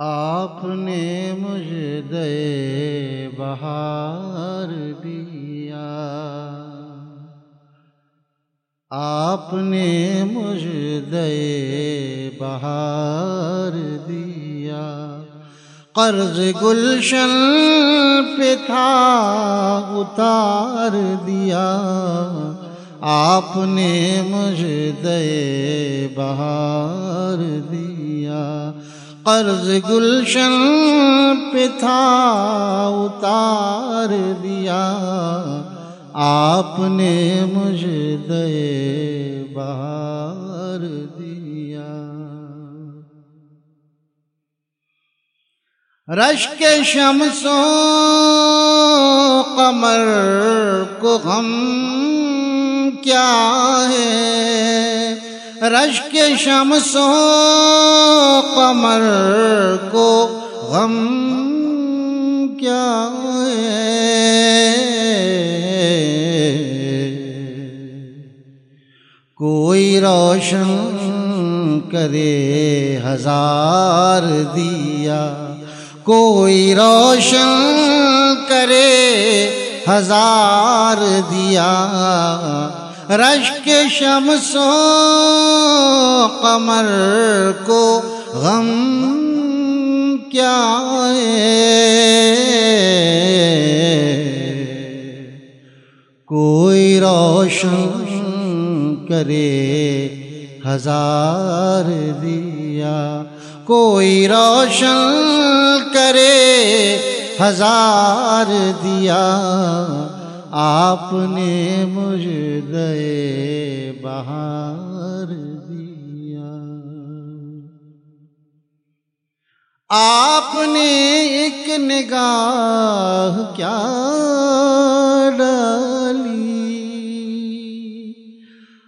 آپ نے مجھ دے بہار دیا۔ آپ نے مجھ دے بہار دیا۔ قرض گلشن پہ تھا اتار دیا۔ آپ نے مجھ دے بہار دیا۔ قرض گلشن پہ تھا اتار دیا۔ آپ نے مجھ دے بہار دیا۔ رشک شمسوں قمر کو غم کیا ہے؟ رشک شمسوں قمر کو غم کیا کوئی روشن کرے ہزار دیا۔ کوئی روشن کرے ہزار دیا۔ رشک شمسوں قمر کو غم کیا کوئی روشن کرے ہزار دیا۔ کوئی روشن کرے ہزار دیا۔ آپ نے مجھ دے بہار دیا آپ نے ایک نگاہ کیا ڈالی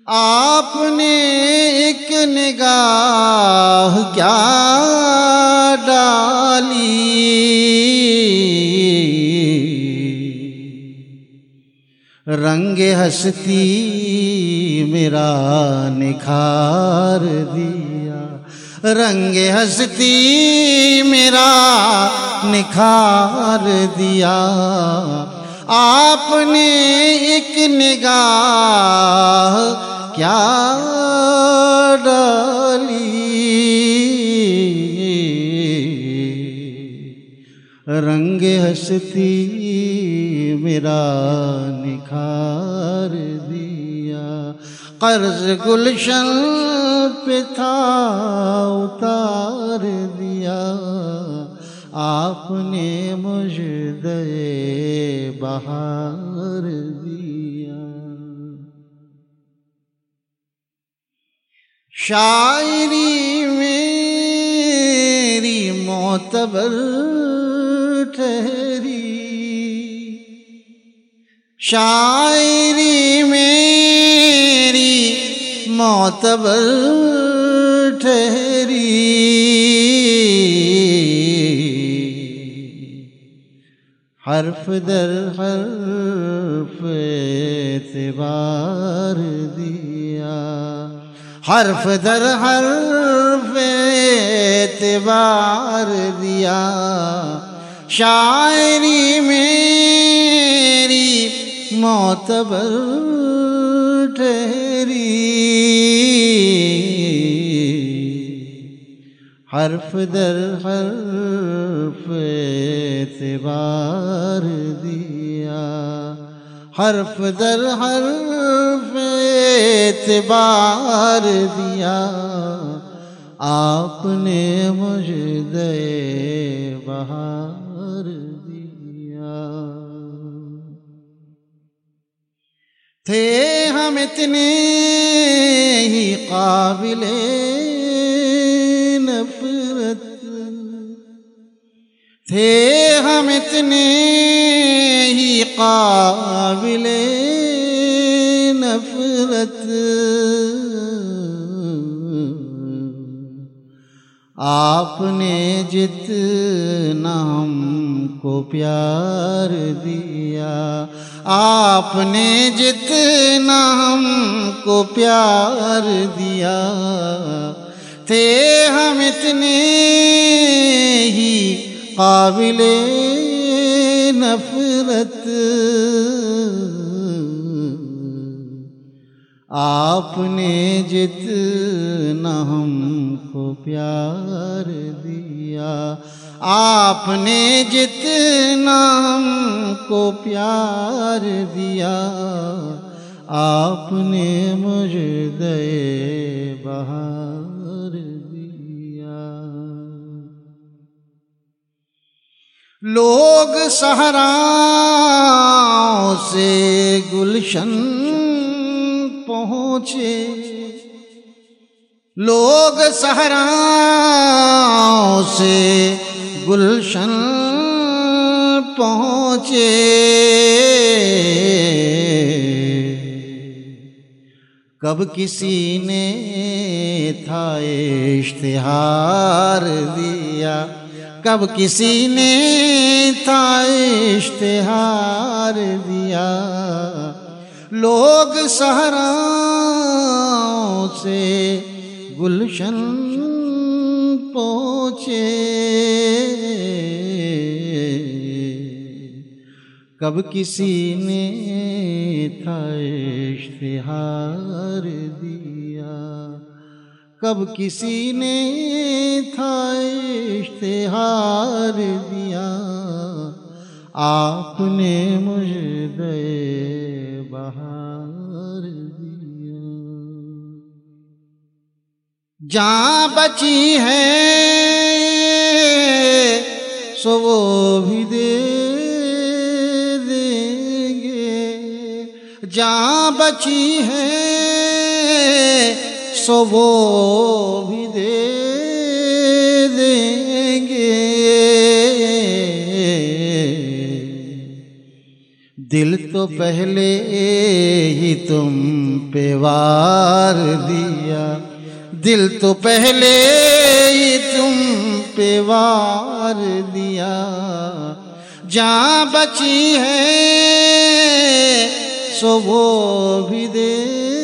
آپ نے ایک نگاہ کیا ڈالی رنگ ہستی میرا نکھار دیا۔ رنگ ہستی میرا نکھار دیا۔ آپ نے ایک نگاہ کیا ڈالی؟ رنگ ہستی میرا نکھار دیا۔ قرض گلشن پہ تھا، اتار دیا۔ آپ نے مجھ دے بہار دیا۔ شاعری میری معتبر ٹھہری۔ شاعری میری معتبر ٹھہری۔ حرف در حرف اعتبار دیا۔ حرف در حرف اعتبار دیا۔ شاعری میری معتبر ٹھہری۔ حرف در حرف اعتبار دیا۔ حرف در حرف اعتبار دیا۔ آپ نے مجھ دے بہار تھے ہم اتنے ہی قابل نفرت تھے ہم اتنے ہی قابل نفرت آپ نے جتنا ہم کو پیار دیا۔ آپ نے جتنا ہم کو پیار دیا۔ تھے ہم اتنے ہی قابل نفرت۔ آپ نے جتنا ہم کو پیار دیا۔ آپ نے جتنا ہم کو پیار دیا۔ آپ نے مجھ دے بہار دیا۔ لوگ سہرا سے گلشن پہنچے۔ لوگ سہرا سے گلشن پہنچے۔ کب کسی نے تھا اشتہار دیا؟ کب کسی نے تھا اشتہار دیا؟ لوگ سہرا سے گلشن پہنچے کب کسی نے تھا اشتہار دیا؟ کب کسی نے تھا اشتہار دیا؟ آپ نے مجھ دے بہار دیا۔ جہاں بچی ہے، سو وہ بھی دے دیں گے۔ جہاں بچی ہے، سو وہ بھی دے دل تو پہلے ہی تم پہ وار دیا۔ دل تو پہلے ہی تم پہ وار دیا۔ جہاں بچی ہے سو وہ بھی دے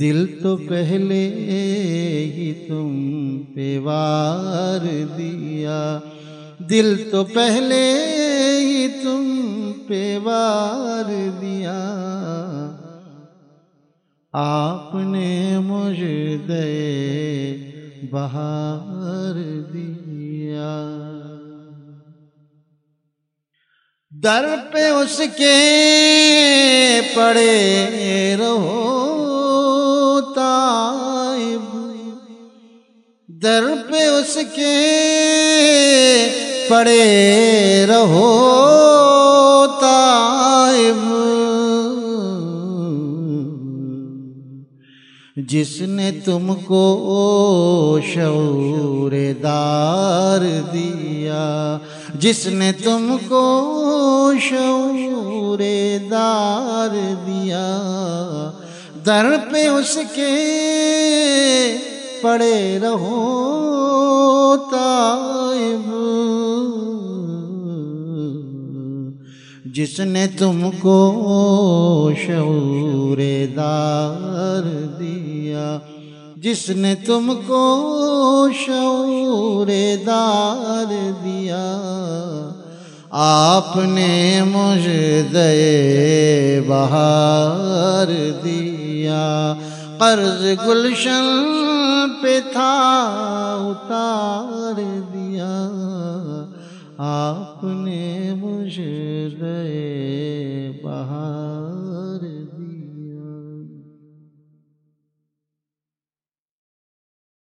دل تو پہلے ہی تم پہ وار دیا۔ دل تو پہلے ہی تم پہ وار دیا۔ آپ نے مجھ دے بہار دیا۔ در پہ اس کے پڑے رہو۔ در پہ اس کے پڑے رہو، تائب۔ جس نے تم کو شعور دار دیا، جس نے تم کو شعور دار دیا، در پہ اس کے پڑے رہو تائب۔ جس نے تم کو شعور دار دیا، جس نے تم کو شعور دار دیا، آپ نے مجھ دے بہار دیا۔ قرض گلشن پہ تھا اتار دیا۔ آپ نے مجھے دے بہار